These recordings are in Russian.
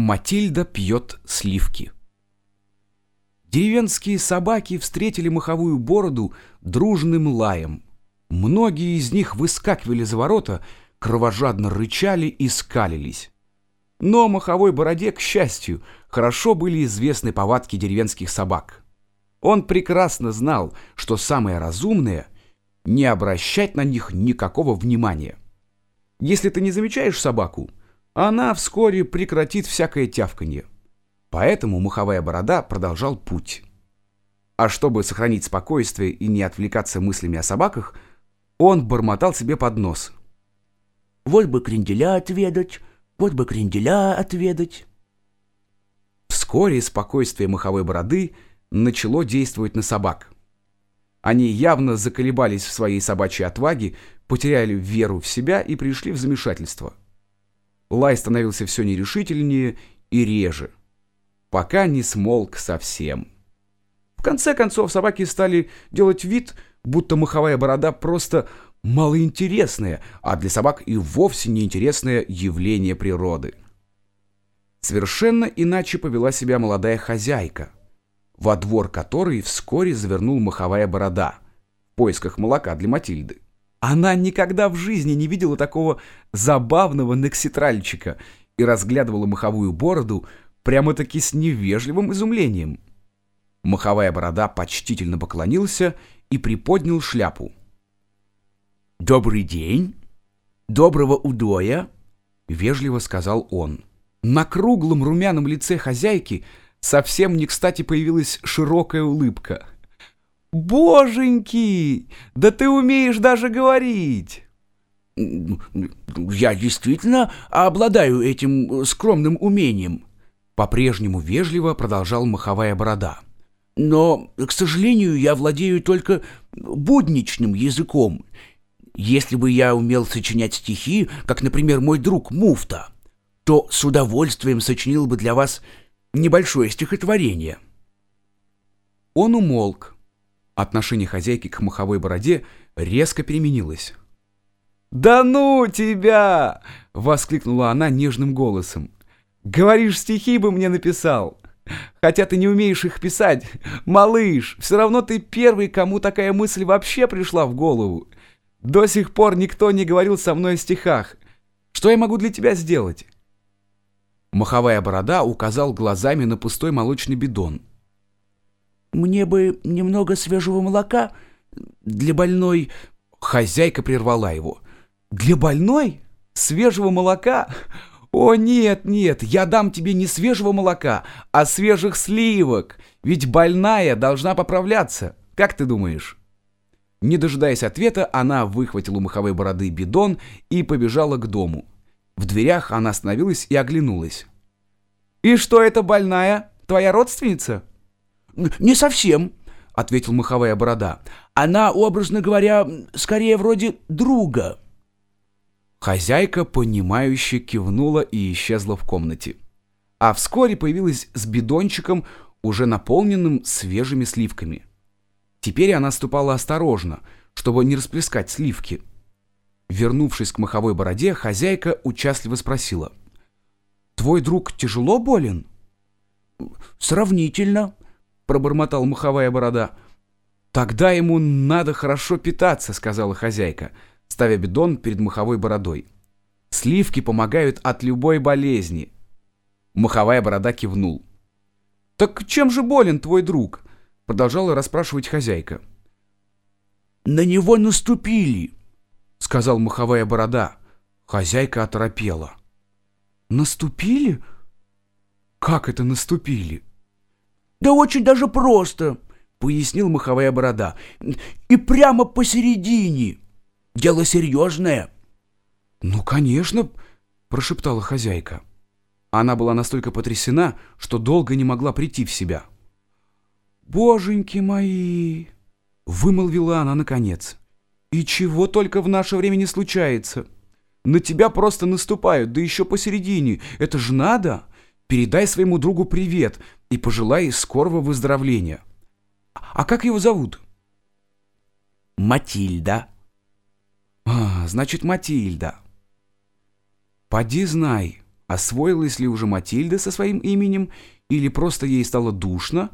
Матильда пьет сливки. Деревенские собаки встретили маховую бороду дружным лаем. Многие из них выскакивали за ворота, кровожадно рычали и скалились. Но маховой бороде, к счастью, хорошо были известны повадки деревенских собак. Он прекрасно знал, что самое разумное — не обращать на них никакого внимания. Если ты не замечаешь собаку — она вскоре прекратит всякое тявканье. Поэтому муховая борода продолжал путь. А чтобы сохранить спокойствие и не отвлекаться мыслями о собаках, он бормотал себе под нос. «Вот бы кренделя отведать, вот бы кренделя отведать». Вскоре спокойствие маховой бороды начало действовать на собак. Они явно заколебались в своей собачьей отваге, потеряли веру в себя и пришли в замешательство. Лай становился все нерешительнее и реже, пока не смолк совсем. В конце концов собаки стали делать вид, будто маховая борода просто малоинтересное, а для собак и вовсе неинтересное явление природы. Совершенно иначе повела себя молодая хозяйка, во двор которой вскоре завернул маховая борода в поисках молока для Матильды. Она никогда в жизни не видела такого забавного некситральчика и разглядывала маховую бороду прямо-таки с невежливым изумлением. Маховая борода почтительно поклонился и приподнял шляпу. «Добрый день! Доброго удоя!» — вежливо сказал он. На круглом румяном лице хозяйки совсем не кстати появилась широкая улыбка — «Боженьки! Да ты умеешь даже говорить!» «Я действительно обладаю этим скромным умением», — по-прежнему вежливо продолжал маховая борода. «Но, к сожалению, я владею только будничным языком. Если бы я умел сочинять стихи, как, например, мой друг Муфта, то с удовольствием сочинил бы для вас небольшое стихотворение». Он умолк. Отношение хозяйки к маховой бороде резко переменилось. «Да ну тебя!» — воскликнула она нежным голосом. «Говоришь, стихи бы мне написал. Хотя ты не умеешь их писать. Малыш, все равно ты первый, кому такая мысль вообще пришла в голову. До сих пор никто не говорил со мной о стихах. Что я могу для тебя сделать?» Маховая борода указал глазами на пустой молочный бидон — «Мне бы немного свежего молока для больной...» Хозяйка прервала его. «Для больной? Свежего молока? О, нет, нет, я дам тебе не свежего молока, а свежих сливок, ведь больная должна поправляться. Как ты думаешь?» Не дожидаясь ответа, она выхватила у маховой бороды бидон и побежала к дому. В дверях она остановилась и оглянулась. «И что это больная? Твоя родственница?» «Не совсем», — ответил маховая борода. «Она, образно говоря, скорее вроде друга». Хозяйка, понимающе кивнула и исчезла в комнате. А вскоре появилась с бидончиком, уже наполненным свежими сливками. Теперь она ступала осторожно, чтобы не расплескать сливки. Вернувшись к маховой бороде, хозяйка участливо спросила. «Твой друг тяжело болен?» «Сравнительно», пробормотал маховая борода. «Тогда ему надо хорошо питаться», — сказала хозяйка, ставя бидон перед маховой бородой. «Сливки помогают от любой болезни». Маховая борода кивнул. «Так чем же болен твой друг?» — продолжала расспрашивать хозяйка. «На него наступили», — сказал маховая борода. Хозяйка оторопела. «Наступили? Как это наступили?» «Да очень даже просто», — пояснил маховая борода. «И прямо посередине. Дело серьезное». «Ну, конечно», — прошептала хозяйка. Она была настолько потрясена, что долго не могла прийти в себя. «Боженьки мои!» — вымолвила она наконец. «И чего только в наше время не случается? На тебя просто наступают, да еще посередине. Это ж надо!» Передай своему другу привет и пожелай скорого выздоровления. А как его зовут? Матильда. А, значит, Матильда. Поди знай, освоилась ли уже Матильда со своим именем, или просто ей стало душно,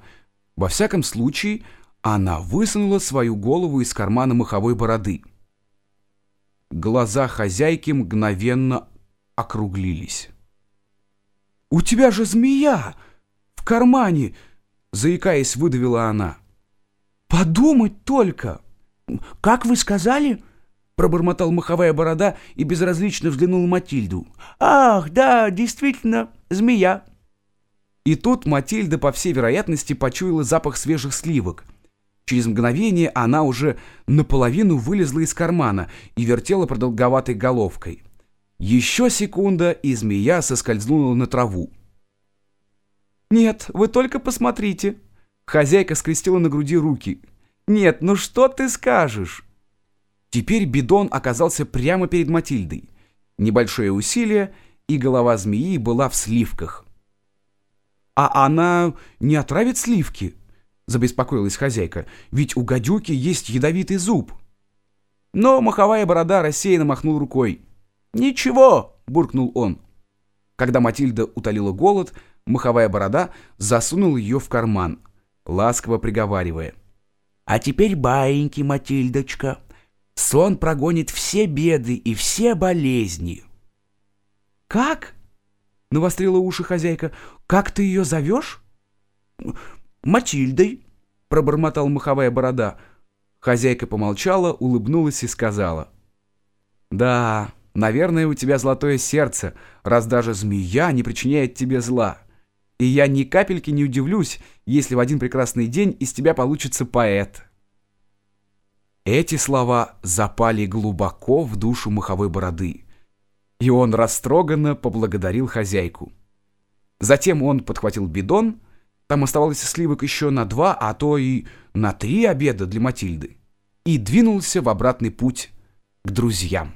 во всяком случае, она высунула свою голову из кармана маховой бороды. Глаза хозяйки мгновенно округлились. «У тебя же змея! В кармане!» — заикаясь, выдавила она. «Подумать только!» «Как вы сказали?» — пробормотал маховая борода и безразлично взглянул Матильду. «Ах, да, действительно, змея!» И тут Матильда, по всей вероятности, почуяла запах свежих сливок. Через мгновение она уже наполовину вылезла из кармана и вертела продолговатой головкой. Еще секунда, и змея соскользнула на траву. «Нет, вы только посмотрите!» Хозяйка скрестила на груди руки. «Нет, ну что ты скажешь?» Теперь бидон оказался прямо перед Матильдой. Небольшое усилие, и голова змеи была в сливках. «А она не отравит сливки?» — забеспокоилась хозяйка. «Ведь у гадюки есть ядовитый зуб». Но маховая борода рассеянно махнул рукой. «Ничего!» — буркнул он. Когда Матильда утолила голод, маховая борода засунул ее в карман, ласково приговаривая. «А теперь баиньки, Матильдочка. Сон прогонит все беды и все болезни». «Как?» — навострила уши хозяйка. «Как ты ее зовешь?» «Матильдой», — пробормотал маховая борода. Хозяйка помолчала, улыбнулась и сказала. «Да, Наверное, у тебя золотое сердце, раз даже змея не причиняет тебе зла. И я ни капельки не удивлюсь, если в один прекрасный день из тебя получится поэт». Эти слова запали глубоко в душу маховой бороды, и он растроганно поблагодарил хозяйку. Затем он подхватил бидон, там оставалось сливок еще на два, а то и на три обеда для Матильды, и двинулся в обратный путь к друзьям.